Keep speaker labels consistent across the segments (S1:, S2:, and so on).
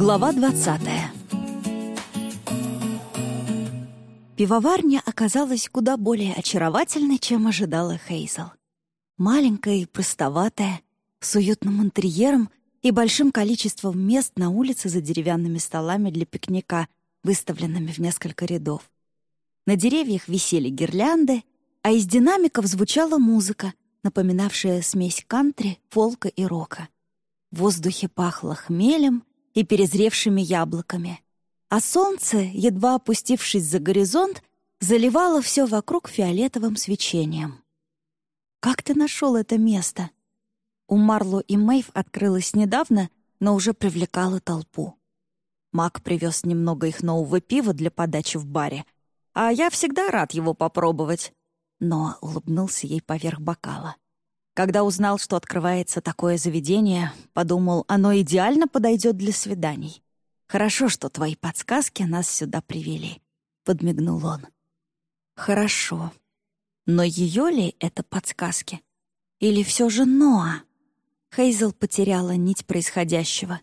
S1: Глава 20 Пивоварня оказалась куда более очаровательной, чем ожидала Хейзел. Маленькая и простоватая, с уютным интерьером и большим количеством мест на улице за деревянными столами для пикника, выставленными в несколько рядов. На деревьях висели гирлянды, а из динамиков звучала музыка, напоминавшая смесь кантри, фолка и рока. В воздухе пахло хмелем и перезревшими яблоками, а солнце, едва опустившись за горизонт, заливало все вокруг фиолетовым свечением. «Как ты нашел это место?» У Марло и Мэйв открылось недавно, но уже привлекало толпу. Мак привез немного их нового пива для подачи в баре, а я всегда рад его попробовать. Но улыбнулся ей поверх бокала. Когда узнал, что открывается такое заведение, подумал, оно идеально подойдет для свиданий. «Хорошо, что твои подсказки нас сюда привели», — подмигнул он. «Хорошо. Но ее ли это подсказки? Или все же Ноа?» Хейзел потеряла нить происходящего.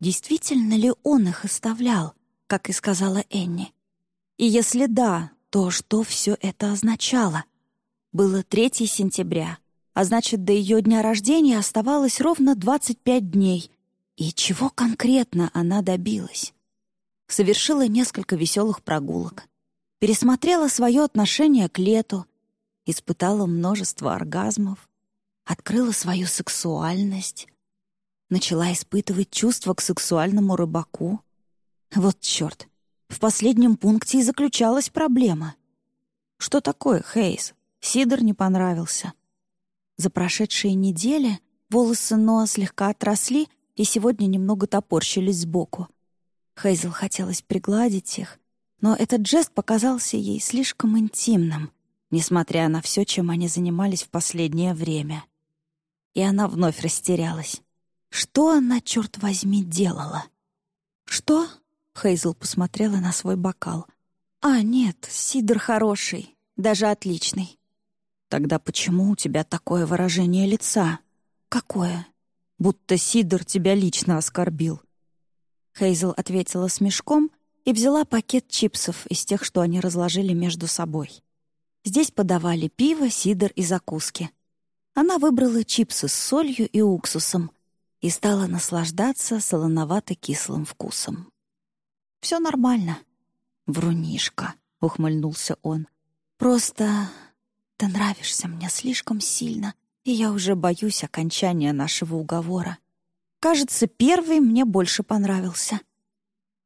S1: Действительно ли он их оставлял, как и сказала Энни? И если да, то что все это означало? Было 3 сентября — а значит, до ее дня рождения оставалось ровно 25 дней. И чего конкретно она добилась? Совершила несколько веселых прогулок, пересмотрела свое отношение к лету, испытала множество оргазмов, открыла свою сексуальность, начала испытывать чувства к сексуальному рыбаку. Вот черт, в последнем пункте и заключалась проблема. Что такое, Хейс? Сидор не понравился. За прошедшие недели волосы Ноа слегка отросли и сегодня немного топорщились сбоку. Хейзел хотелось пригладить их, но этот жест показался ей слишком интимным, несмотря на все, чем они занимались в последнее время. И она вновь растерялась. Что она, черт возьми, делала? «Что?» — Хейзел посмотрела на свой бокал. «А, нет, сидр хороший, даже отличный. Тогда почему у тебя такое выражение лица? Какое? Будто Сидор тебя лично оскорбил. Хейзел ответила смешком и взяла пакет чипсов из тех, что они разложили между собой. Здесь подавали пиво, сидр и закуски. Она выбрала чипсы с солью и уксусом и стала наслаждаться солоновато-кислым вкусом. «Все нормально». «Врунишка», — ухмыльнулся он. «Просто ты нравишься мне слишком сильно, и я уже боюсь окончания нашего уговора. Кажется, первый мне больше понравился.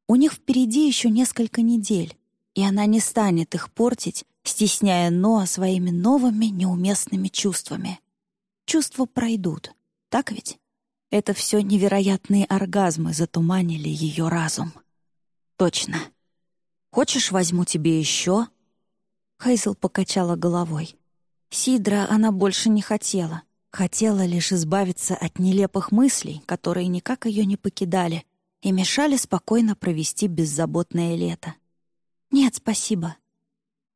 S1: У них впереди еще несколько недель, и она не станет их портить, стесняя Ноа своими новыми неуместными чувствами. Чувства пройдут, так ведь? Это все невероятные оргазмы затуманили ее разум. Точно. Хочешь, возьму тебе еще? Хейзел покачала головой. Сидра она больше не хотела. Хотела лишь избавиться от нелепых мыслей, которые никак ее не покидали и мешали спокойно провести беззаботное лето. «Нет, спасибо».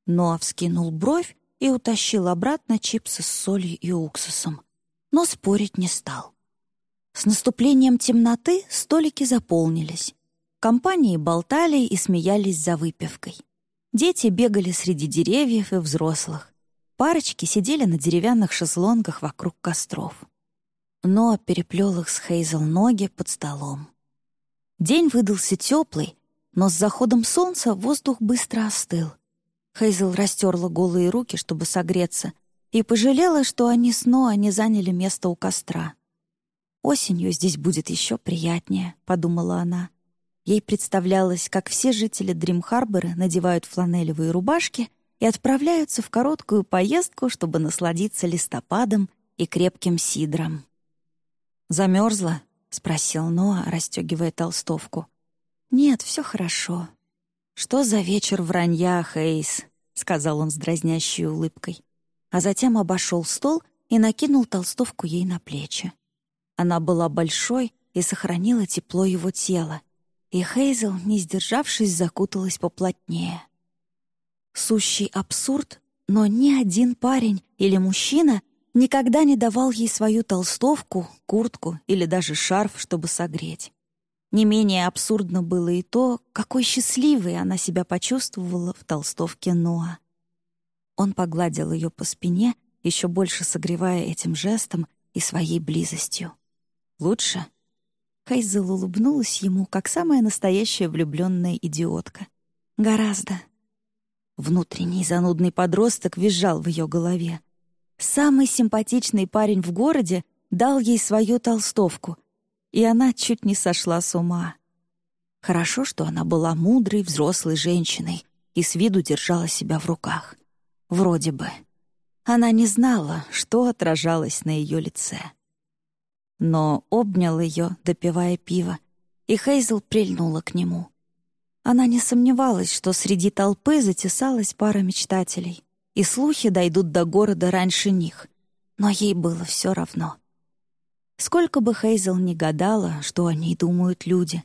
S1: Ноа вскинул бровь и утащил обратно чипсы с солью и уксусом, но спорить не стал. С наступлением темноты столики заполнились. Компании болтали и смеялись за выпивкой. Дети бегали среди деревьев и взрослых. Парочки сидели на деревянных шезлонгах вокруг костров. Но переплел их с Хейзел ноги под столом. День выдался теплый, но с заходом солнца воздух быстро остыл. Хейзел растерла голые руки, чтобы согреться, и пожалела, что они снова не заняли место у костра. «Осенью здесь будет еще приятнее», — подумала она. Ей представлялось, как все жители Дрим-Харбора надевают фланелевые рубашки и отправляются в короткую поездку, чтобы насладиться листопадом и крепким сидром. «Замерзла?» — спросил Ноа, расстегивая толстовку. «Нет, все хорошо». «Что за вечер вранья, Хейс?» — сказал он с дразнящей улыбкой. А затем обошел стол и накинул толстовку ей на плечи. Она была большой и сохранила тепло его тела, и Хейзел, не сдержавшись, закуталась поплотнее. Сущий абсурд, но ни один парень или мужчина никогда не давал ей свою толстовку, куртку или даже шарф, чтобы согреть. Не менее абсурдно было и то, какой счастливой она себя почувствовала в толстовке Ноа. Он погладил ее по спине, еще больше согревая этим жестом и своей близостью. «Лучше?» Хейзел улыбнулась ему, как самая настоящая влюбленная идиотка. «Гораздо». Внутренний занудный подросток визжал в ее голове. Самый симпатичный парень в городе дал ей свою толстовку — и она чуть не сошла с ума. Хорошо, что она была мудрой, взрослой женщиной и с виду держала себя в руках. Вроде бы. Она не знала, что отражалось на ее лице. Но обнял ее, допивая пиво, и Хейзел прильнула к нему. Она не сомневалась, что среди толпы затесалась пара мечтателей, и слухи дойдут до города раньше них. Но ей было все равно — Сколько бы Хейзел ни гадала, что о ней думают люди,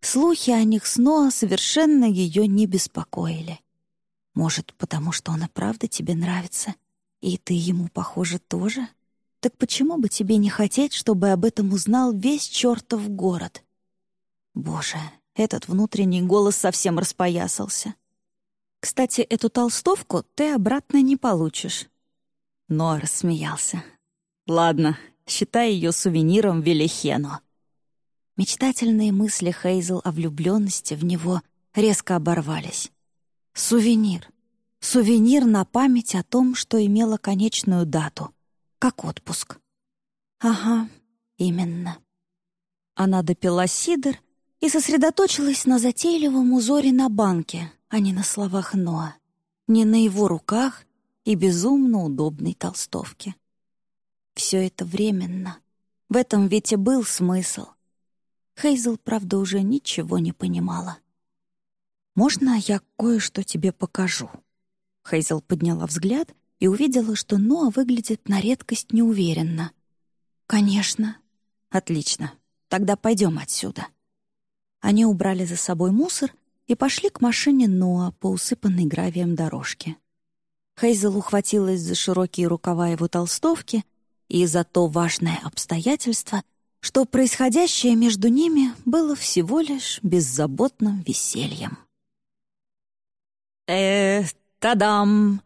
S1: слухи о них снова совершенно ее не беспокоили. Может, потому что он и правда тебе нравится, и ты ему, похоже, тоже? Так почему бы тебе не хотеть, чтобы об этом узнал весь чертов город? Боже, этот внутренний голос совсем распоясался. Кстати, эту толстовку ты обратно не получишь. Но рассмеялся. Ладно, считая ее сувениром Велихену. Мечтательные мысли Хейзел о влюбленности в него резко оборвались. Сувенир. Сувенир на память о том, что имело конечную дату. Как отпуск. Ага, именно. Она допила сидр и сосредоточилась на затейливом узоре на банке, а не на словах Ноа, не на его руках и безумно удобной толстовке. Все это временно. В этом ведь и был смысл. Хейзел, правда, уже ничего не понимала. «Можно я кое-что тебе покажу?» Хейзел подняла взгляд и увидела, что Ноа выглядит на редкость неуверенно. «Конечно». «Отлично. Тогда пойдем отсюда». Они убрали за собой мусор и пошли к машине Ноа по усыпанной гравием дорожке. Хейзел ухватилась за широкие рукава его толстовки — и за то важное обстоятельство, что происходящее между ними было всего лишь беззаботным весельем. э тадам!»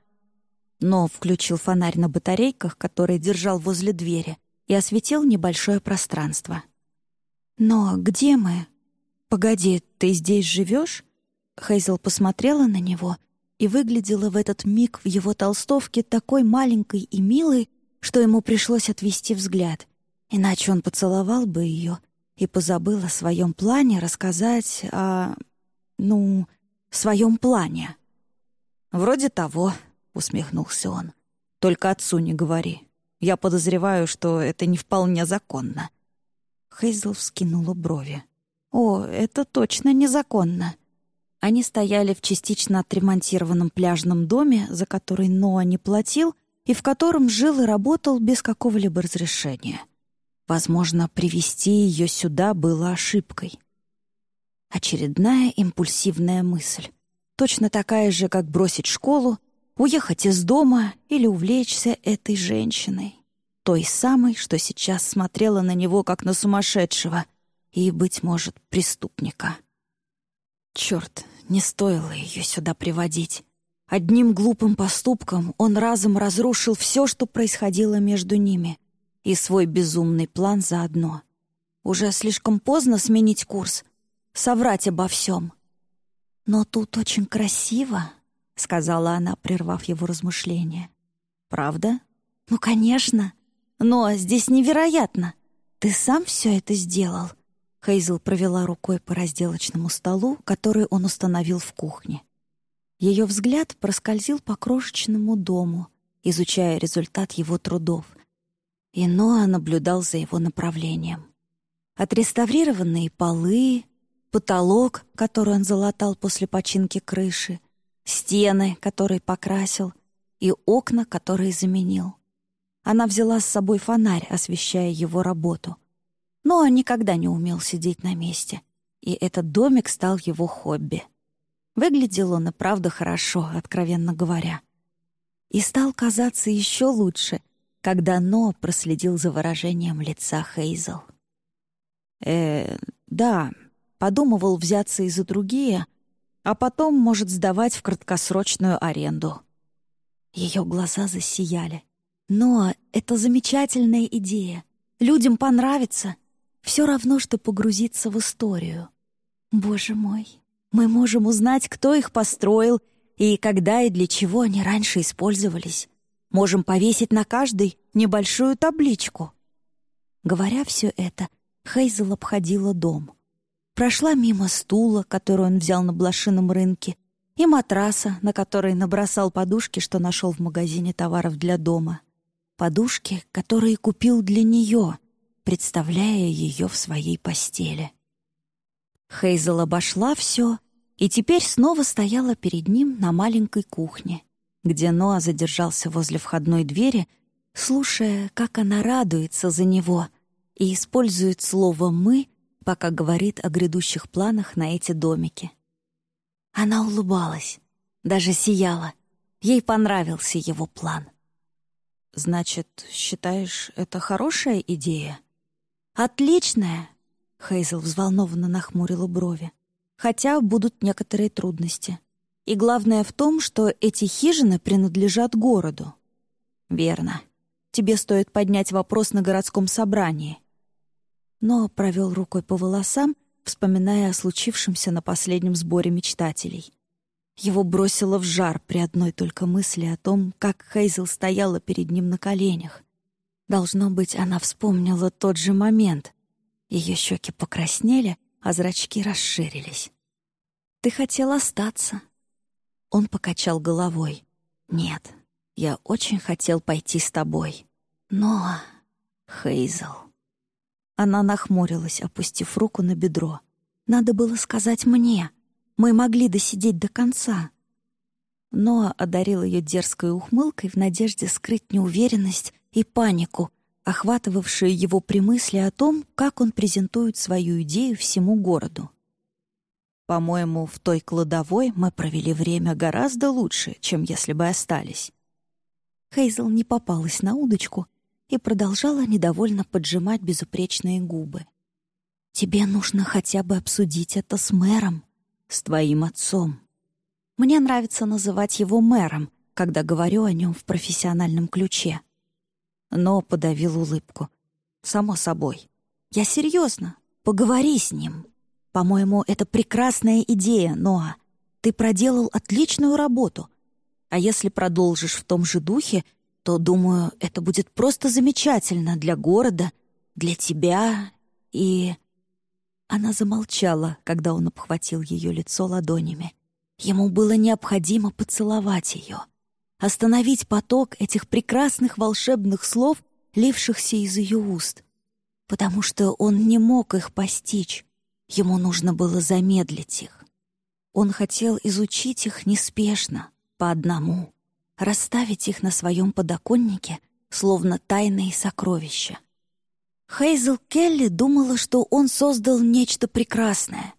S1: Но включил фонарь на батарейках, который держал возле двери, и осветил небольшое пространство. «Но где мы? Погоди, ты здесь живешь?» Хейзел посмотрела на него и выглядела в этот миг в его толстовке такой маленькой и милой, что ему пришлось отвести взгляд, иначе он поцеловал бы ее и позабыл о своем плане рассказать о... ну, своем плане. «Вроде того», — усмехнулся он. «Только отцу не говори. Я подозреваю, что это не вполне законно». Хейзл вскинула брови. «О, это точно незаконно». Они стояли в частично отремонтированном пляжном доме, за который Ноа не платил, и в котором жил и работал без какого-либо разрешения. Возможно, привести ее сюда было ошибкой. Очередная импульсивная мысль. Точно такая же, как бросить школу, уехать из дома или увлечься этой женщиной. Той самой, что сейчас смотрела на него, как на сумасшедшего, и, быть может, преступника. Черт, не стоило ее сюда приводить. Одним глупым поступком он разом разрушил все, что происходило между ними, и свой безумный план заодно. Уже слишком поздно сменить курс, соврать обо всем. «Но тут очень красиво», — сказала она, прервав его размышления. «Правда?» «Ну, конечно. Но здесь невероятно. Ты сам все это сделал?» Хейзел провела рукой по разделочному столу, который он установил в кухне. Ее взгляд проскользил по крошечному дому, изучая результат его трудов. И Ноа наблюдал за его направлением. Отреставрированные полы, потолок, который он залатал после починки крыши, стены, которые покрасил, и окна, которые заменил. Она взяла с собой фонарь, освещая его работу. Но он никогда не умел сидеть на месте, и этот домик стал его хобби — Выглядел он и правда хорошо, откровенно говоря. И стал казаться еще лучше, когда Но проследил за выражением лица Хейзел. «Э, да, Подумывал взяться и за другие, а потом может сдавать в краткосрочную аренду. Ее глаза засияли. Но это замечательная идея. Людям понравится. Все равно, что погрузиться в историю. Боже мой, мы можем узнать, кто их построил и когда и для чего они раньше использовались. Можем повесить на каждой небольшую табличку. Говоря все это, Хейзел обходила дом. Прошла мимо стула, который он взял на блошином рынке, и матраса, на который набросал подушки, что нашел в магазине товаров для дома. Подушки, которые купил для нее, представляя ее в своей постели. Хейзел обошла все и теперь снова стояла перед ним на маленькой кухне, где Ноа задержался возле входной двери, слушая, как она радуется за него и использует слово «мы», пока говорит о грядущих планах на эти домики. Она улыбалась, даже сияла. Ей понравился его план. «Значит, считаешь, это хорошая идея?» «Отличная!» — Хейзел взволнованно нахмурила брови. «Хотя будут некоторые трудности. И главное в том, что эти хижины принадлежат городу». «Верно. Тебе стоит поднять вопрос на городском собрании». Но провел рукой по волосам, вспоминая о случившемся на последнем сборе мечтателей. Его бросило в жар при одной только мысли о том, как Хейзел стояла перед ним на коленях. Должно быть, она вспомнила тот же момент. Ее щеки покраснели, а зрачки расширились. «Ты хотел остаться». Он покачал головой. «Нет, я очень хотел пойти с тобой. Но... Хейзел...» Она нахмурилась, опустив руку на бедро. «Надо было сказать мне. Мы могли досидеть до конца». Ноа одарил ее дерзкой ухмылкой в надежде скрыть неуверенность и панику, охватывавшие его при мысли о том, как он презентует свою идею всему городу. «По-моему, в той кладовой мы провели время гораздо лучше, чем если бы остались». Хейзел не попалась на удочку и продолжала недовольно поджимать безупречные губы. «Тебе нужно хотя бы обсудить это с мэром, с твоим отцом. Мне нравится называть его мэром, когда говорю о нем в профессиональном ключе». Но подавил улыбку. «Само собой. Я серьезно. Поговори с ним. По-моему, это прекрасная идея, Ноа. Ты проделал отличную работу. А если продолжишь в том же духе, то, думаю, это будет просто замечательно для города, для тебя и...» Она замолчала, когда он обхватил ее лицо ладонями. Ему было необходимо поцеловать ее, остановить поток этих прекрасных волшебных слов, лившихся из ее уст, потому что он не мог их постичь, ему нужно было замедлить их. Он хотел изучить их неспешно, по одному, расставить их на своем подоконнике, словно тайные сокровища. Хейзел Келли думала, что он создал нечто прекрасное.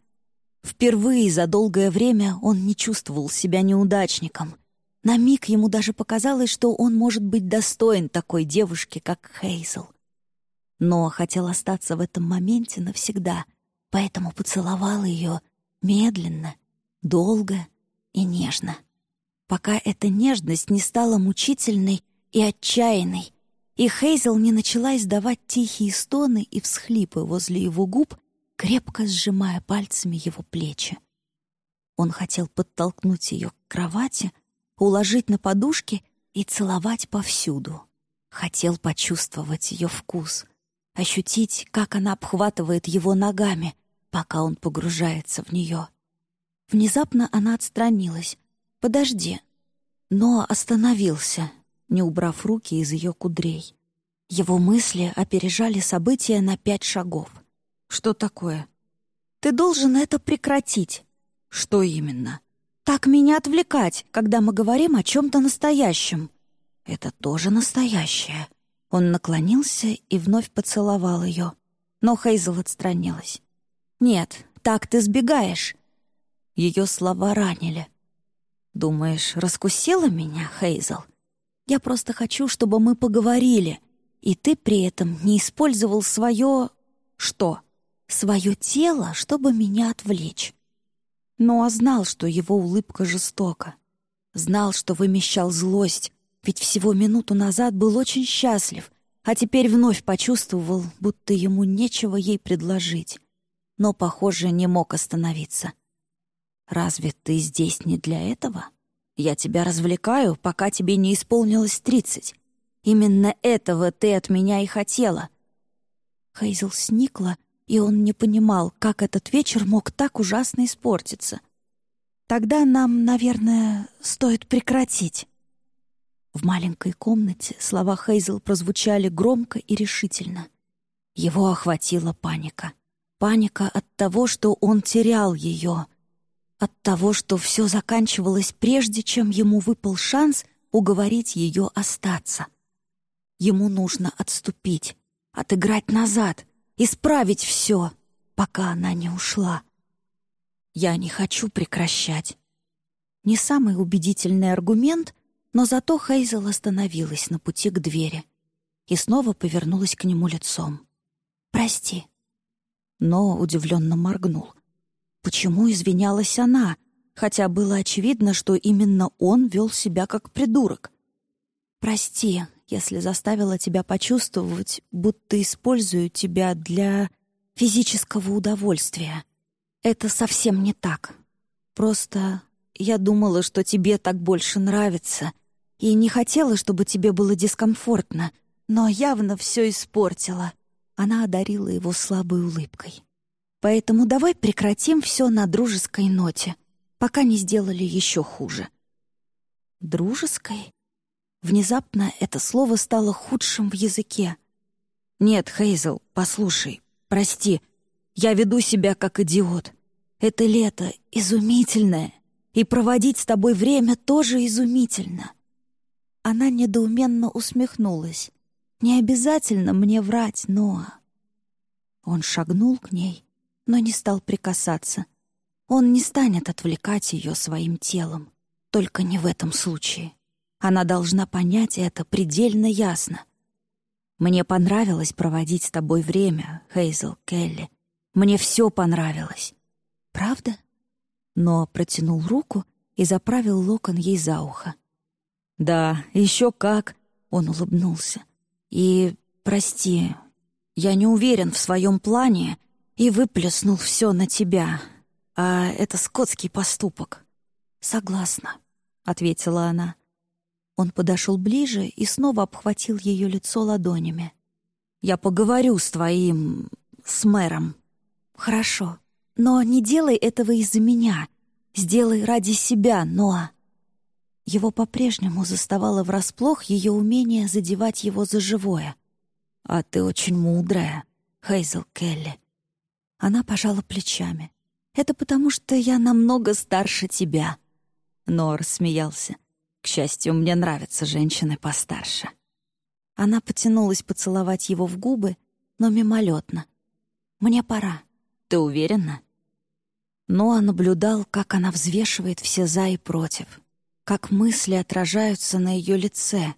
S1: Впервые за долгое время он не чувствовал себя неудачником. На миг ему даже показалось, что он может быть достоин такой девушки, как Хейзел. Но хотел остаться в этом моменте навсегда, поэтому поцеловал ее медленно, долго и нежно пока эта нежность не стала мучительной и отчаянной, и Хейзел не начала издавать тихие стоны и всхлипы возле его губ, крепко сжимая пальцами его плечи. Он хотел подтолкнуть ее к кровати, уложить на подушке и целовать повсюду. Хотел почувствовать ее вкус, ощутить, как она обхватывает его ногами, пока он погружается в нее. Внезапно она отстранилась, «Подожди». Но остановился, не убрав руки из ее кудрей. Его мысли опережали события на пять шагов. «Что такое?» «Ты должен это прекратить». «Что именно?» «Так меня отвлекать, когда мы говорим о чем-то настоящем». «Это тоже настоящее». Он наклонился и вновь поцеловал ее. Но Хейзел отстранилась. «Нет, так ты сбегаешь». Ее слова ранили. Думаешь, раскусила меня, Хейзел? Я просто хочу, чтобы мы поговорили, и ты при этом не использовал свое... Что? свое тело, чтобы меня отвлечь. Но знал, что его улыбка жестока. Знал, что вымещал злость, ведь всего минуту назад был очень счастлив, а теперь вновь почувствовал, будто ему нечего ей предложить. Но, похоже, не мог остановиться. «Разве ты здесь не для этого? Я тебя развлекаю, пока тебе не исполнилось тридцать. Именно этого ты от меня и хотела». Хейзел сникла, и он не понимал, как этот вечер мог так ужасно испортиться. «Тогда нам, наверное, стоит прекратить». В маленькой комнате слова Хейзел прозвучали громко и решительно. Его охватила паника. Паника от того, что он терял ее. От того, что все заканчивалось прежде, чем ему выпал шанс уговорить ее остаться. Ему нужно отступить, отыграть назад, исправить все, пока она не ушла. Я не хочу прекращать. Не самый убедительный аргумент, но зато Хейзел остановилась на пути к двери и снова повернулась к нему лицом. «Прости». Но удивленно моргнул. Почему извинялась она, хотя было очевидно, что именно он вел себя как придурок? «Прости, если заставила тебя почувствовать, будто использую тебя для физического удовольствия. Это совсем не так. Просто я думала, что тебе так больше нравится, и не хотела, чтобы тебе было дискомфортно, но явно все испортила». Она одарила его слабой улыбкой. «Поэтому давай прекратим все на дружеской ноте, пока не сделали еще хуже». «Дружеской?» Внезапно это слово стало худшим в языке. «Нет, Хейзел, послушай, прости, я веду себя как идиот. Это лето изумительное, и проводить с тобой время тоже изумительно. Она недоуменно усмехнулась. «Не обязательно мне врать, Ноа». Он шагнул к ней, но не стал прикасаться. Он не станет отвлекать ее своим телом. Только не в этом случае. Она должна понять это предельно ясно. Мне понравилось проводить с тобой время, Хейзел Келли. Мне все понравилось. Правда? Но протянул руку и заправил локон ей за ухо. «Да, еще как!» — он улыбнулся. «И, прости, я не уверен в своем плане и выплеснул все на тебя, а это скотский поступок». «Согласна», — ответила она. Он подошел ближе и снова обхватил ее лицо ладонями. «Я поговорю с твоим... с мэром». «Хорошо, но не делай этого из-за меня. Сделай ради себя, Ноа». Его по-прежнему заставало врасплох ее умение задевать его за живое. «А ты очень мудрая, Хейзел Келли». Она пожала плечами. «Это потому, что я намного старше тебя». Нор смеялся. «К счастью, мне нравятся женщины постарше». Она потянулась поцеловать его в губы, но мимолетно. «Мне пора. Ты уверена?» Ноа наблюдал, как она взвешивает все «за» и «против» как мысли отражаются на ее лице.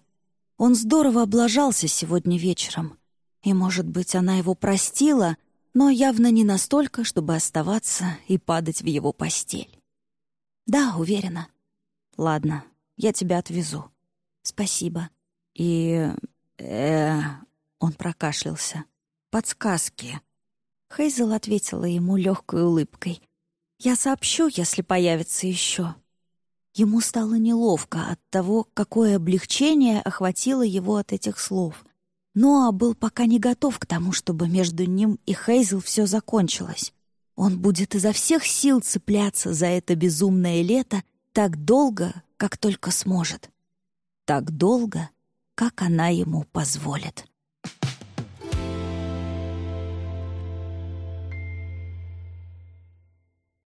S1: Он здорово облажался сегодня вечером. И, может быть, она его простила, но явно не настолько, чтобы оставаться и падать в его постель. «Да, уверена». «Ладно, я тебя отвезу». «Спасибо». «И... э...» Он прокашлялся. «Подсказки». Хейзел ответила ему легкой улыбкой. «Я сообщу, если появится еще». Ему стало неловко от того, какое облегчение охватило его от этих слов. Ноа был пока не готов к тому, чтобы между ним и Хейзел все закончилось. Он будет изо всех сил цепляться за это безумное лето так долго, как только сможет. Так долго, как она ему позволит.